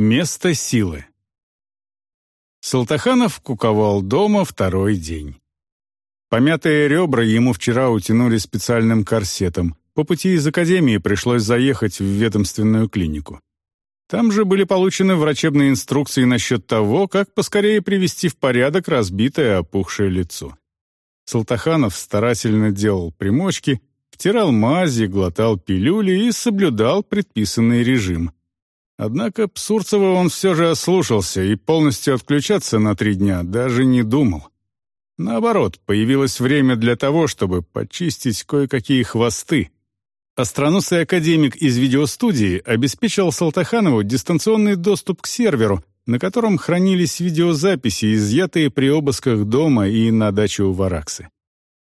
Место силы. Салтаханов куковал дома второй день. Помятые ребра ему вчера утянули специальным корсетом. По пути из академии пришлось заехать в ведомственную клинику. Там же были получены врачебные инструкции насчет того, как поскорее привести в порядок разбитое опухшее лицо. Салтаханов старательно делал примочки, втирал мази, глотал пилюли и соблюдал предписанный режим. Однако Псурцева он все же ослушался и полностью отключаться на три дня даже не думал. Наоборот, появилось время для того, чтобы почистить кое-какие хвосты. Остроносый академик из видеостудии обеспечил Салтаханову дистанционный доступ к серверу, на котором хранились видеозаписи, изъятые при обысках дома и на даче у Вараксы.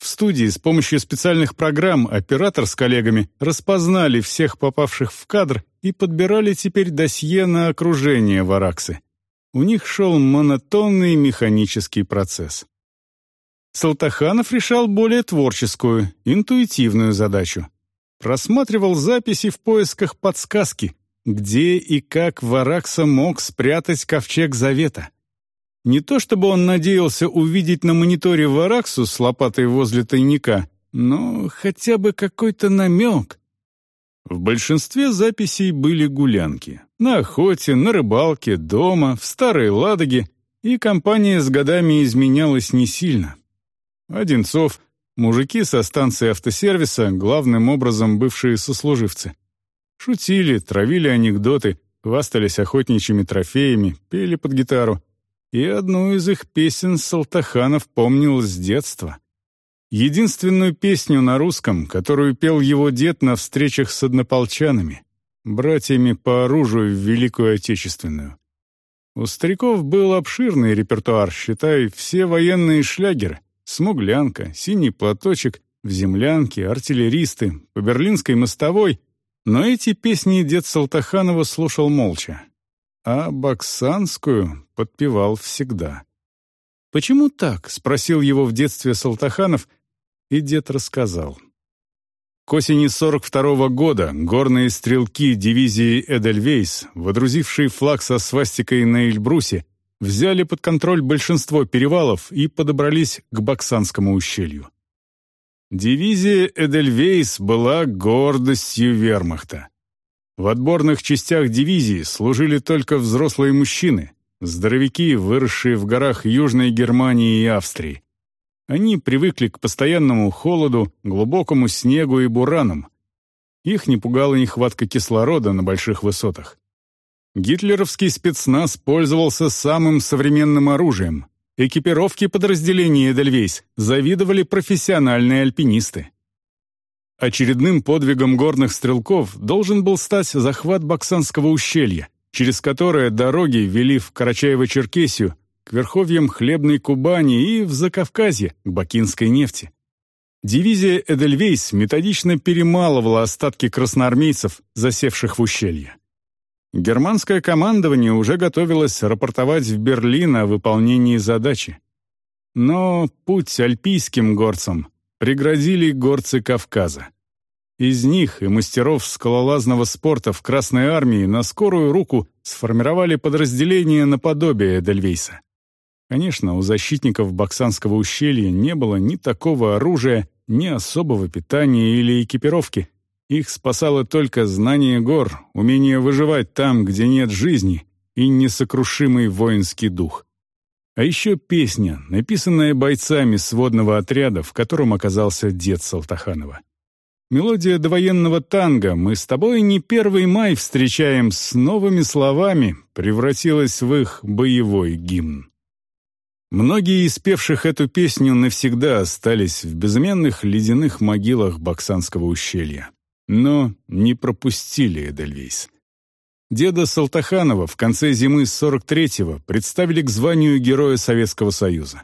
В студии с помощью специальных программ оператор с коллегами распознали всех попавших в кадр и подбирали теперь досье на окружение Вараксы. У них шел монотонный механический процесс. Салтаханов решал более творческую, интуитивную задачу. Просматривал записи в поисках подсказки, где и как Варакса мог спрятать ковчег Завета. Не то чтобы он надеялся увидеть на мониторе Вараксу с лопатой возле тайника, но хотя бы какой-то намек. В большинстве записей были гулянки. На охоте, на рыбалке, дома, в Старой Ладоге, и компания с годами изменялась не сильно. Одинцов, мужики со станции автосервиса, главным образом бывшие сослуживцы. Шутили, травили анекдоты, хвастались охотничьими трофеями, пели под гитару. И одну из их песен Салтаханов помнил с детства. Единственную песню на русском, которую пел его дед на встречах с однополчанами, братьями по оружию в Великую Отечественную. У стариков был обширный репертуар, считай, все военные шлягеры. Смуглянка, синий платочек, в землянке, артиллеристы, по берлинской мостовой но эти песни дед Салтаханова слушал молча, а баксанскую подпевал всегда. «Почему так?» — спросил его в детстве Салтаханов, и дед рассказал. К осени 42 -го года горные стрелки дивизии Эдельвейс, водрузившие флаг со свастикой на Эльбрусе, взяли под контроль большинство перевалов и подобрались к Баксанскому ущелью. Дивизия Эдельвейс была гордостью вермахта. В отборных частях дивизии служили только взрослые мужчины, здоровяки, выросшие в горах Южной Германии и Австрии. Они привыкли к постоянному холоду, глубокому снегу и буранам. Их не пугала нехватка кислорода на больших высотах. Гитлеровский спецназ пользовался самым современным оружием Экипировки подразделения «Эдельвейс» завидовали профессиональные альпинисты. Очередным подвигом горных стрелков должен был стать захват Баксанского ущелья, через которое дороги вели в Карачаево-Черкесию, к верховьям Хлебной Кубани и в Закавказье, к бакинской нефти. Дивизия «Эдельвейс» методично перемалывала остатки красноармейцев, засевших в ущелье. Германское командование уже готовилось рапортовать в Берлин о выполнении задачи. Но путь альпийским горцам преградили горцы Кавказа. Из них и мастеров скалолазного спорта в Красной армии на скорую руку сформировали подразделение наподобие Эдельвейса. Конечно, у защитников Баксанского ущелья не было ни такого оружия, ни особого питания или экипировки, их спасало только знание гор, умение выживать там, где нет жизни, и несокрушимый воинский дух. А еще песня, написанная бойцами сводного отряда, в котором оказался дед Салтаханова. Мелодия довоенного танго «Мы с тобой не первый май встречаем» с новыми словами превратилась в их боевой гимн. Многие из певших эту песню навсегда остались в безымянных ледяных могилах Баксанского ущелья но не пропустили Эдельвейс. Деда Салтаханова в конце зимы 43-го представили к званию Героя Советского Союза.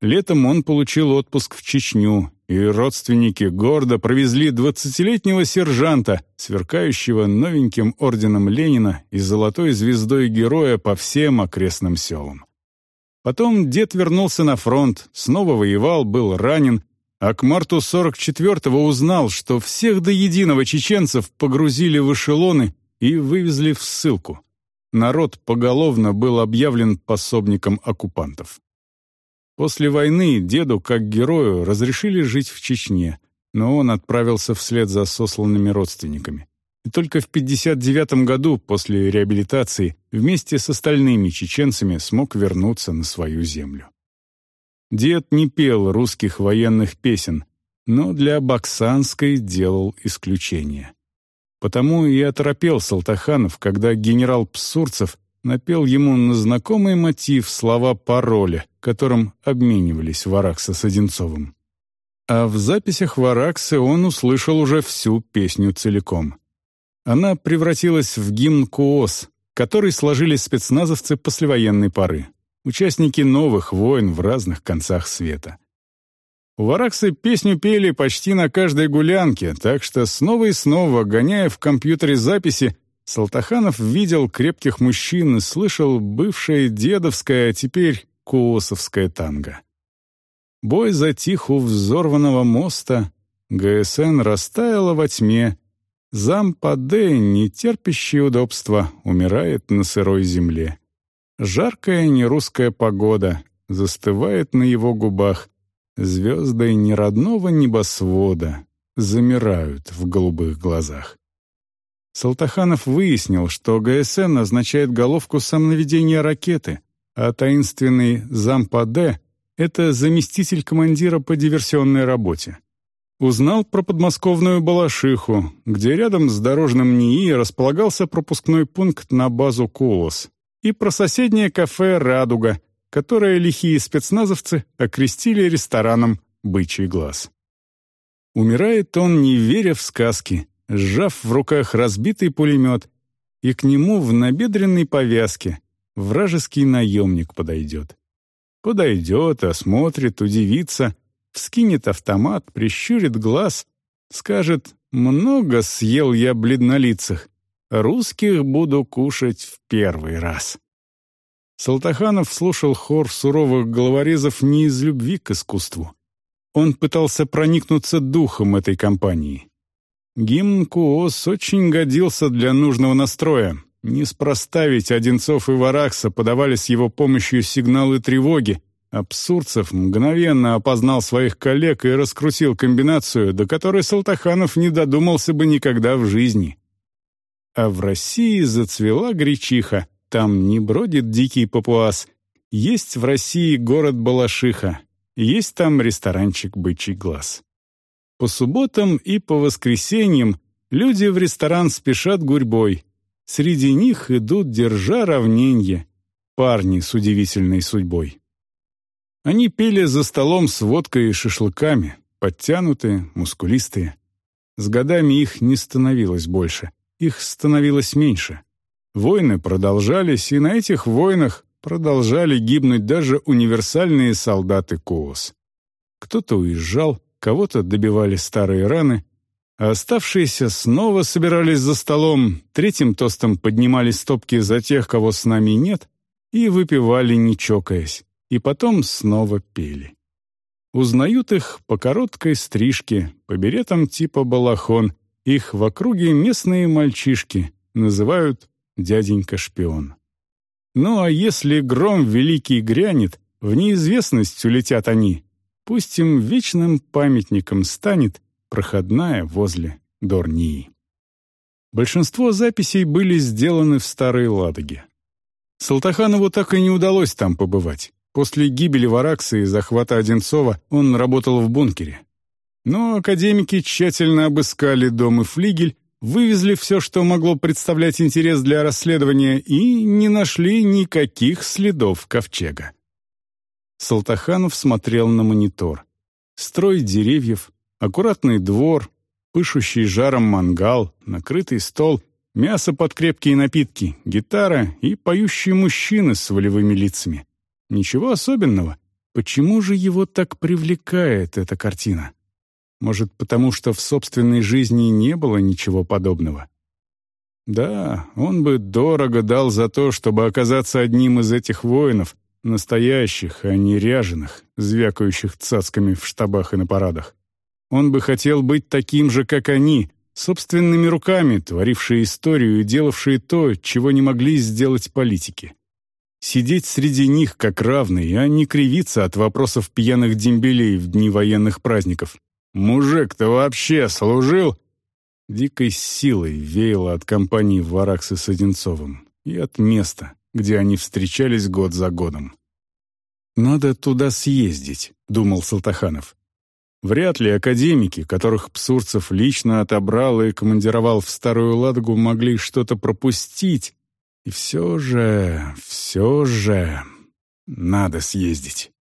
Летом он получил отпуск в Чечню, и родственники гордо провезли 20-летнего сержанта, сверкающего новеньким орденом Ленина и золотой звездой героя по всем окрестным селам. Потом дед вернулся на фронт, снова воевал, был ранен а к марту 44-го узнал, что всех до единого чеченцев погрузили в эшелоны и вывезли в ссылку. народ поголовно был объявлен пособником оккупантов. После войны деду, как герою, разрешили жить в Чечне, но он отправился вслед за сосланными родственниками. И только в 59 году, после реабилитации, вместе с остальными чеченцами смог вернуться на свою землю. Дед не пел русских военных песен, но для Баксанской делал исключение. Потому и оторопел Салтаханов, когда генерал Псурцев напел ему на знакомый мотив слова пароля, которым обменивались Варакса с Одинцовым. А в записях Вараксы он услышал уже всю песню целиком. Она превратилась в гимн Куос, который сложили спецназовцы послевоенной поры, участники новых войн в разных концах света. Вараксы песню пели почти на каждой гулянке, так что снова и снова, гоняя в компьютере записи, Салтаханов видел крепких мужчин и слышал бывшее дедовское, а теперь куосовское танго. Бой затих у взорванного моста, ГСН растаяла во тьме, Зампаде, не терпящий удобства, умирает на сырой земле. Жаркая нерусская погода застывает на его губах, звезды неродного небосвода замирают в голубых глазах. Салтаханов выяснил, что ГСН означает головку самонаведения ракеты, а таинственный зампаде — это заместитель командира по диверсионной работе. Узнал про подмосковную Балашиху, где рядом с дорожным НИИ располагался пропускной пункт на базу «Колос», и про соседнее кафе «Радуга», которое лихие спецназовцы окрестили рестораном «Бычий глаз». Умирает он, не веря в сказки, сжав в руках разбитый пулемет, и к нему в набедренной повязке вражеский наемник подойдет. Подойдет, осмотрит, удивится, вскинет автомат, прищурит глаз, скажет «Много съел я бледнолицых, русских буду кушать в первый раз». Салтаханов слушал хор суровых головорезов не из любви к искусству. Он пытался проникнуться духом этой компании. Гимн Куос очень годился для нужного настроя. Неспроста ведь Одинцов и Варакса подавали с его помощью сигналы тревоги, Абсурцев мгновенно опознал своих коллег и раскрутил комбинацию, до которой Салтаханов не додумался бы никогда в жизни. А в России зацвела гречиха, там не бродит дикий папуас. Есть в России город Балашиха, есть там ресторанчик «Бычий глаз». По субботам и по воскресеньям люди в ресторан спешат гурьбой. Среди них идут, держа равненье, парни с удивительной судьбой. Они пели за столом с водкой и шашлыками, подтянутые, мускулистые. С годами их не становилось больше, их становилось меньше. Войны продолжались, и на этих войнах продолжали гибнуть даже универсальные солдаты КООС. Кто-то уезжал, кого-то добивали старые раны, а оставшиеся снова собирались за столом, третьим тостом поднимали стопки за тех, кого с нами нет, и выпивали, не чокаясь и потом снова пели. Узнают их по короткой стрижке, по беретам типа балахон, их в округе местные мальчишки называют «дяденька-шпион». Ну а если гром великий грянет, в неизвестность улетят они, пусть им вечным памятником станет проходная возле Дорнии. Большинство записей были сделаны в Старой Ладоге. Салтаханову так и не удалось там побывать. После гибели Варакса и захвата Одинцова он работал в бункере. Но академики тщательно обыскали дом и флигель, вывезли все, что могло представлять интерес для расследования, и не нашли никаких следов ковчега. Салтаханов смотрел на монитор. Строй деревьев, аккуратный двор, пышущий жаром мангал, накрытый стол, мясо под крепкие напитки, гитара и поющие мужчины с волевыми лицами. Ничего особенного. Почему же его так привлекает эта картина? Может, потому что в собственной жизни не было ничего подобного? Да, он бы дорого дал за то, чтобы оказаться одним из этих воинов, настоящих, а не ряженых, звякающих цацками в штабах и на парадах. Он бы хотел быть таким же, как они, собственными руками творившие историю и делавшие то, чего не могли сделать политики. Сидеть среди них как равный, а не кривиться от вопросов пьяных дембелей в дни военных праздников. «Мужик-то вообще служил?» Дикой силой веяло от компании Варакса с Одинцовым и от места, где они встречались год за годом. «Надо туда съездить», — думал Салтаханов. Вряд ли академики, которых Псурцев лично отобрал и командировал в Старую Ладогу, могли что-то пропустить. И все же, все же, надо съездить.